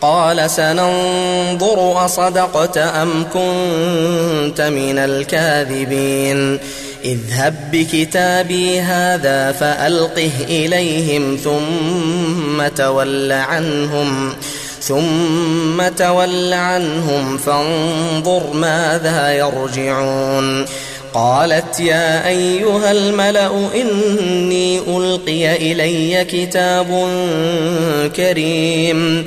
قال سننظر أصدقت أم كنت من الكاذبين. اذهب بكتابي هذا فألقه إليهم ثم تول عنهم ثم تول عنهم فانظر ماذا يرجعون. قالت يا أيها الملأ إني ألقي إلي كتاب كريم.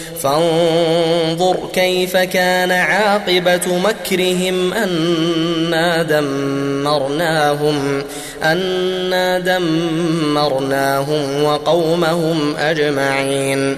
فانظر كيف كان عاقبة مكرهم أنا دمرناهم أنا دمرناهم وقومهم أجمعين.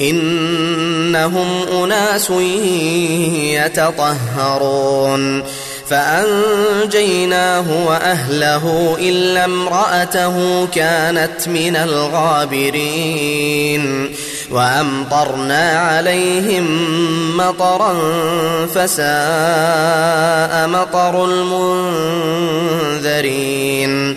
إنهم أناس يتطهرون. فأنجيناه وأهله إلا امرأته كانت من الغابرين. وأمطرنا عليهم مطرا فساء مطر المنذرين.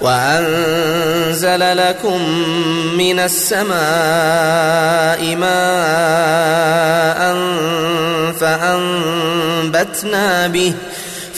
وأنزل لكم من السماء ماء فأنبتنا به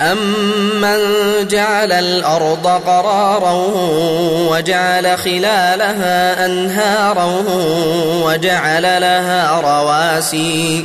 أمن جعل الأرض قرارا وجعل خلالها أنهارا وجعل لها رواسي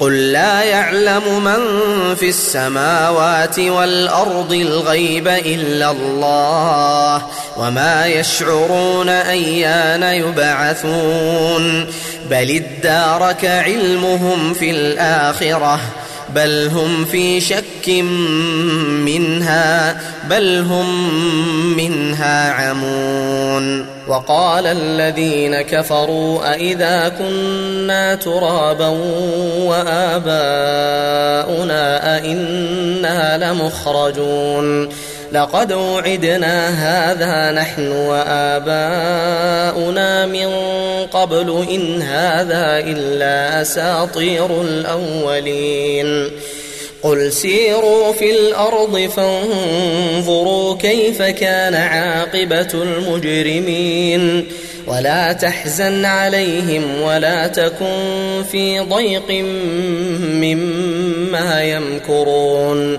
قل لا يعلم من في السماوات والأرض الغيب إلا الله وما يشعرون أيان يبعثون بل ادارك علمهم في الآخرة بل هم في شك منها بل هم منها عمون. وقال الذين كفروا أئذا كنا ترابا وآباؤنا أئنا لمخرجون. لقد وعدنا هذا نحن وآباؤنا من قبل إن هذا إلا أساطير الأولين. قل سيروا في الأرض فانظروا كيف كان عاقبة المجرمين. ولا تحزن عليهم ولا تكن في ضيق مما يمكرون.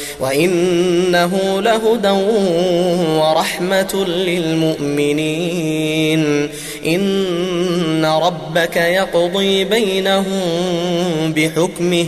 وإنه لهدى ورحمة للمؤمنين. إن ربك يقضي بينهم بحكمه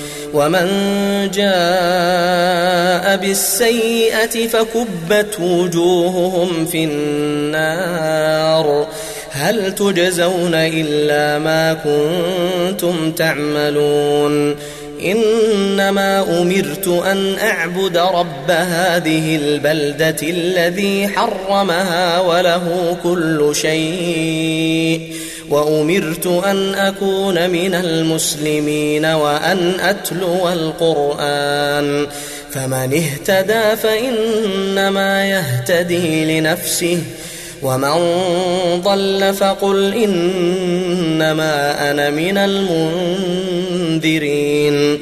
ومن جاء بالسيئة فكبت وجوههم في النار. هل تجزون إلا ما كنتم تعملون؟ إنما أمرت أن أعبد رب هذه البلدة الذي حرمها وله كل شيء. وأمرت أن أكون من المسلمين وأن أتلو القرآن. فمن اهتدى فإنما يهتدي لنفسه ومن ضل فقل إنما أنا من المنذرين.